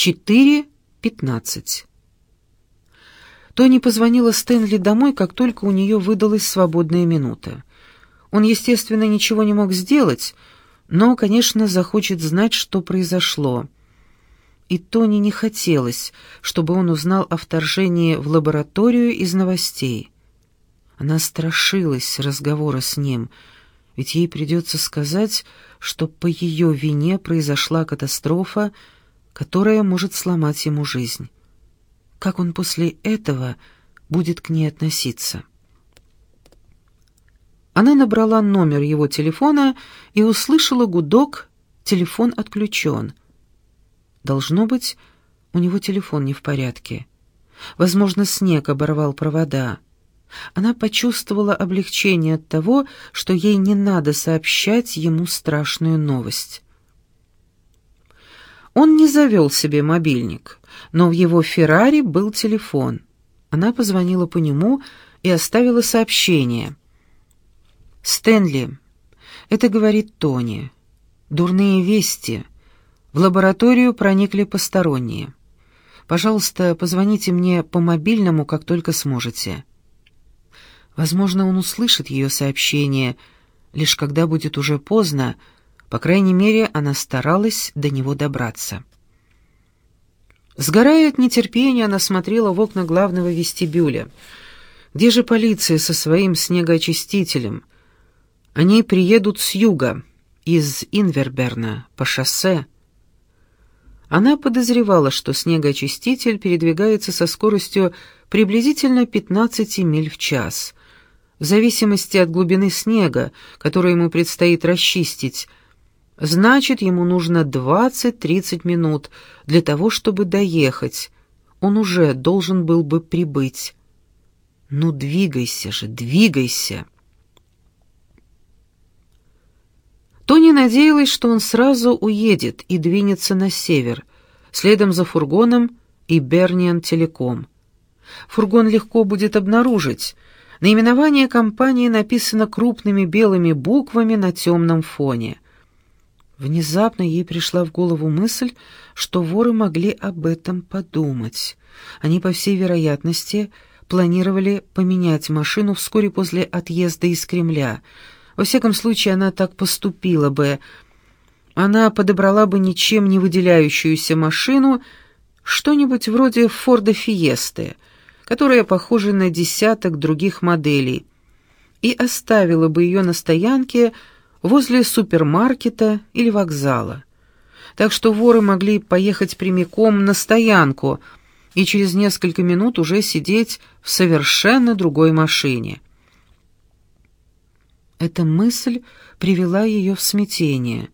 4.15. Тони позвонила Стэнли домой, как только у нее выдалась свободная минута. Он, естественно, ничего не мог сделать, но, конечно, захочет знать, что произошло. И Тони не хотелось, чтобы он узнал о вторжении в лабораторию из новостей. Она страшилась разговора с ним, ведь ей придется сказать, что по ее вине произошла катастрофа, которая может сломать ему жизнь. Как он после этого будет к ней относиться? Она набрала номер его телефона и услышала гудок «Телефон отключен». Должно быть, у него телефон не в порядке. Возможно, снег оборвал провода. Она почувствовала облегчение от того, что ей не надо сообщать ему страшную новость. Он не завел себе мобильник, но в его «Феррари» был телефон. Она позвонила по нему и оставила сообщение. «Стэнли, это говорит Тони. Дурные вести. В лабораторию проникли посторонние. Пожалуйста, позвоните мне по мобильному, как только сможете». Возможно, он услышит ее сообщение, лишь когда будет уже поздно, по крайней мере, она старалась до него добраться. Сгорая от нетерпения, она смотрела в окна главного вестибюля. «Где же полиция со своим снегоочистителем? Они приедут с юга, из Инверберна, по шоссе». Она подозревала, что снегоочиститель передвигается со скоростью приблизительно 15 миль в час — в зависимости от глубины снега, который ему предстоит расчистить, значит, ему нужно 20-30 минут для того, чтобы доехать. Он уже должен был бы прибыть. Ну, двигайся же, двигайся. Тони надеялась, что он сразу уедет и двинется на север, следом за фургоном и Берниан Телеком. Фургон легко будет обнаружить — Наименование компании написано крупными белыми буквами на темном фоне. Внезапно ей пришла в голову мысль, что воры могли об этом подумать. Они, по всей вероятности, планировали поменять машину вскоре после отъезда из Кремля. Во всяком случае, она так поступила бы. Она подобрала бы ничем не выделяющуюся машину, что-нибудь вроде «Форда Фиесты», которая похожа на десяток других моделей, и оставила бы ее на стоянке возле супермаркета или вокзала. Так что воры могли поехать прямиком на стоянку и через несколько минут уже сидеть в совершенно другой машине. Эта мысль привела ее в смятение.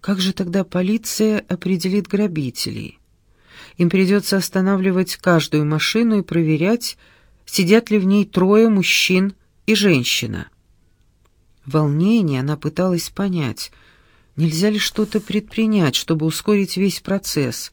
Как же тогда полиция определит грабителей? Им придется останавливать каждую машину и проверять, сидят ли в ней трое мужчин и женщина. Волнение она пыталась понять, нельзя ли что-то предпринять, чтобы ускорить весь процесс.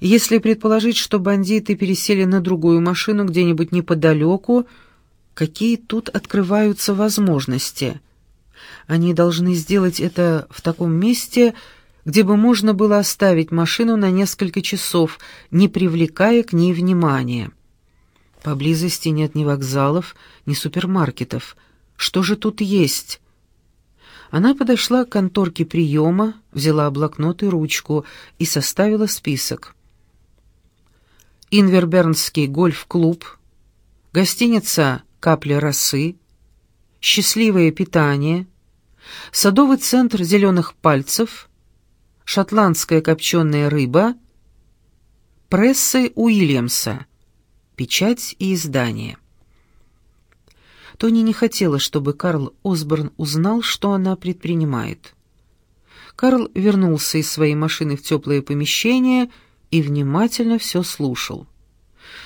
Если предположить, что бандиты пересели на другую машину где-нибудь неподалеку, какие тут открываются возможности? Они должны сделать это в таком месте, где бы можно было оставить машину на несколько часов, не привлекая к ней внимания. Поблизости нет ни вокзалов, ни супермаркетов. Что же тут есть? Она подошла к конторке приема, взяла блокнот и ручку и составила список. Инвербернский гольф-клуб, гостиница «Капля росы», «Счастливое питание», садовый центр «Зеленых пальцев», шотландская копченая рыба, прессы Уильямса, печать и издание. Тони не хотела, чтобы Карл Осборн узнал, что она предпринимает. Карл вернулся из своей машины в теплое помещение и внимательно все слушал.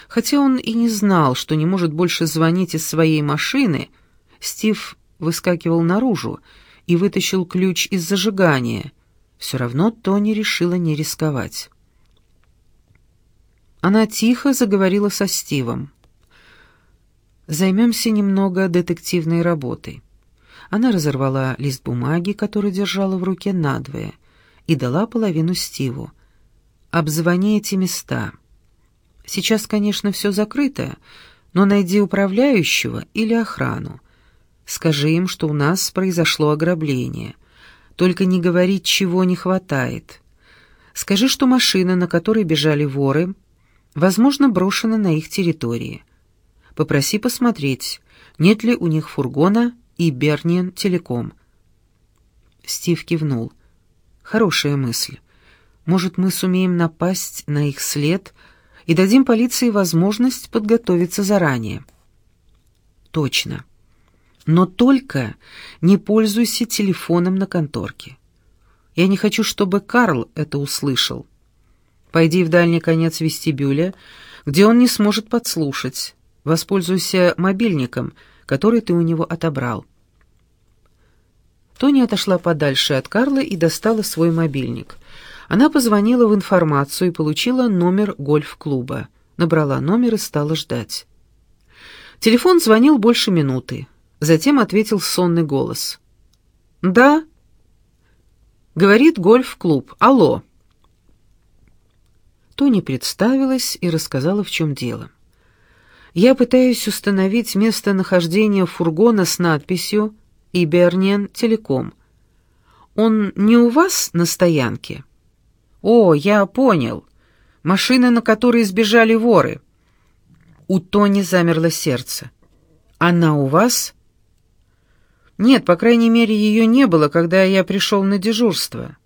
Хотя он и не знал, что не может больше звонить из своей машины, Стив выскакивал наружу и вытащил ключ из зажигания — все равно Тони решила не рисковать. Она тихо заговорила со Стивом. «Займемся немного детективной работой». Она разорвала лист бумаги, который держала в руке надвое, и дала половину Стиву. Обзвони эти места. Сейчас, конечно, все закрыто, но найди управляющего или охрану. Скажи им, что у нас произошло ограбление. Только не говори, чего не хватает. Скажи, что машина, на которой бежали воры, возможно, брошена на их территории. Попроси посмотреть, нет ли у них фургона и Берниан Телеком. Стив кивнул. Хорошая мысль. Может, мы сумеем напасть на их след и дадим полиции возможность подготовиться заранее. Точно. Но только не пользуйся телефоном на конторке. Я не хочу, чтобы Карл это услышал. Пойди в дальний конец вестибюля, где он не сможет подслушать. Воспользуйся мобильником, который ты у него отобрал. Тони отошла подальше от Карла и достала свой мобильник. Она позвонила в информацию и получила номер гольф-клуба. Набрала номер и стала ждать. Телефон звонил больше минуты. Затем ответил сонный голос. «Да?» «Говорит гольф-клуб. Алло!» Тони представилась и рассказала, в чем дело. «Я пытаюсь установить местонахождение фургона с надписью «Иберниан Телеком». Он не у вас на стоянке?» «О, я понял. Машина, на которой сбежали воры». У Тони замерло сердце. «Она у вас?» Нет, по крайней мере, ее не было, когда я пришел на дежурство.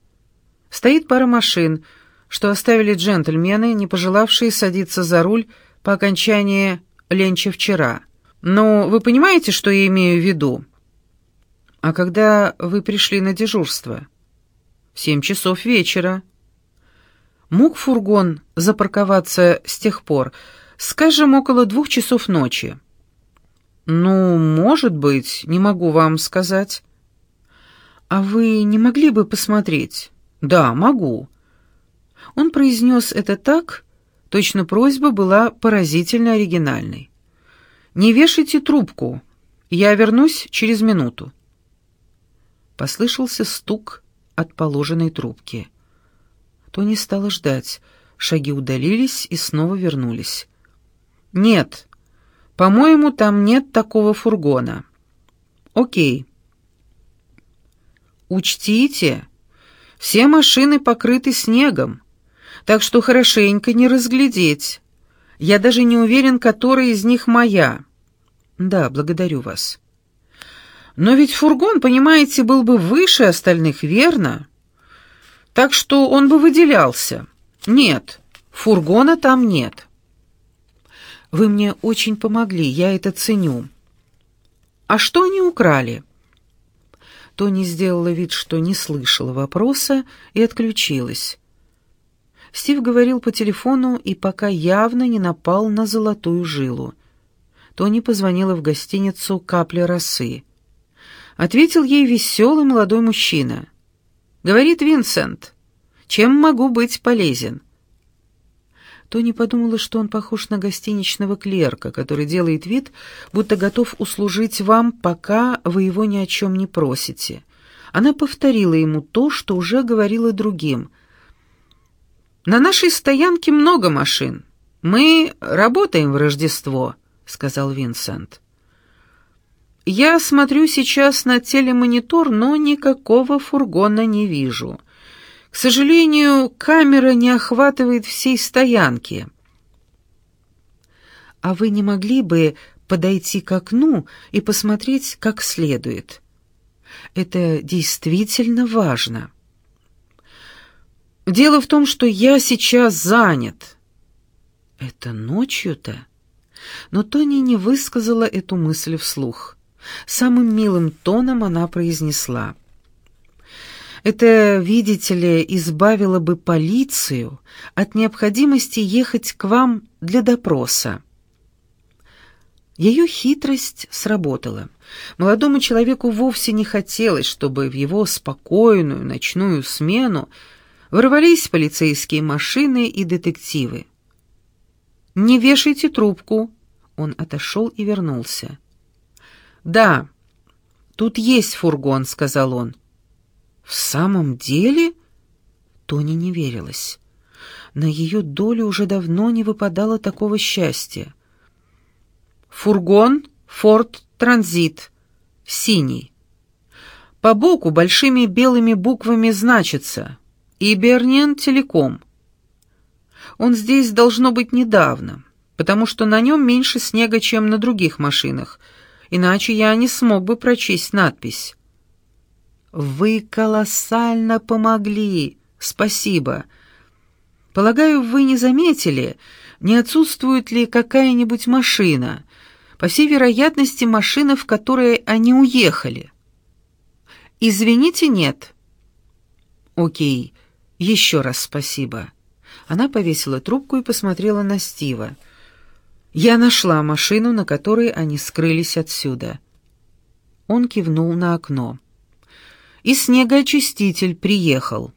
Стоит пара машин, что оставили джентльмены, не пожелавшие садиться за руль по окончании ленча вчера. Но вы понимаете, что я имею в виду? А когда вы пришли на дежурство? В семь часов вечера. Мог фургон запарковаться с тех пор, скажем, около двух часов ночи? «Ну, может быть, не могу вам сказать». «А вы не могли бы посмотреть?» «Да, могу». Он произнес это так, точно просьба была поразительно оригинальной. «Не вешайте трубку, я вернусь через минуту». Послышался стук от положенной трубки. Тони стала ждать. Шаги удалились и снова вернулись. «Нет, по-моему, там нет такого фургона. Окей. Учтите, все машины покрыты снегом, так что хорошенько не разглядеть. Я даже не уверен, которая из них моя. Да, благодарю вас. Но ведь фургон, понимаете, был бы выше остальных, верно? Так что он бы выделялся. Нет, фургона там нет. Вы мне очень помогли, я это ценю. А что они украли? Тони сделала вид, что не слышала вопроса, и отключилась. Стив говорил по телефону и пока явно не напал на золотую жилу. Тони позвонила в гостиницу «Капли росы». Ответил ей веселый молодой мужчина. «Говорит Винсент, чем могу быть полезен?» Тони подумала, что он похож на гостиничного клерка, который делает вид, будто готов услужить вам, пока вы его ни о чем не просите. Она повторила ему то, что уже говорила другим. «На нашей стоянке много машин. Мы работаем в Рождество», — сказал Винсент. «Я смотрю сейчас на телемонитор, но никакого фургона не вижу». К сожалению, камера не охватывает всей стоянки. А вы не могли бы подойти к окну и посмотреть как следует? Это действительно важно. Дело в том, что я сейчас занят. Это ночью-то? Но Тони не высказала эту мысль вслух. Самым милым тоном она произнесла — это, видите ли, избавило бы полицию от необходимости ехать к вам для допроса. Ее хитрость сработала. Молодому человеку вовсе не хотелось, чтобы в его спокойную ночную смену ворвались полицейские машины и детективы. «Не вешайте трубку!» Он отошел и вернулся. «Да, тут есть фургон», — сказал он. «В самом деле?» Тони не верилась. На ее долю уже давно не выпадало такого счастья. Фургон «Форд Транзит», синий. По боку большими белыми буквами значится «Иберниан Телеком». Он здесь должно быть недавно, потому что на нем меньше снега, чем на других машинах, иначе я не смог бы прочесть надпись. «Вы колоссально помогли! Спасибо!» Полагаю, вы не заметили, не отсутствует ли какая-нибудь машина. По всей вероятности, машина, в которой они уехали. Извините, нет. Окей, еще раз спасибо. Она повесила трубку и посмотрела на Стива. Я нашла машину, на которой они скрылись отсюда. Он кивнул на окно. И снегоочиститель приехал.